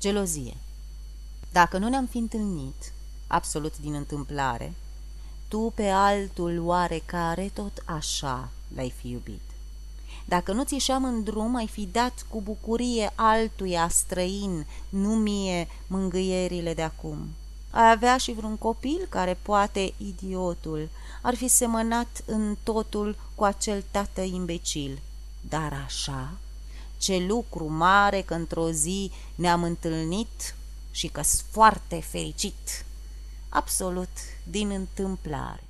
Gelozie Dacă nu ne-am fi întâlnit, absolut din întâmplare, tu pe altul oarecare tot așa l-ai fi iubit. Dacă nu ți ieșeam în drum, ai fi dat cu bucurie altuia străin, nu mie mângâierile de acum. Ai avea și vreun copil care poate, idiotul, ar fi semănat în totul cu acel tată imbecil. Dar așa, ce lucru mare că într-o zi ne-am întâlnit și că-s foarte fericit, absolut din întâmplare.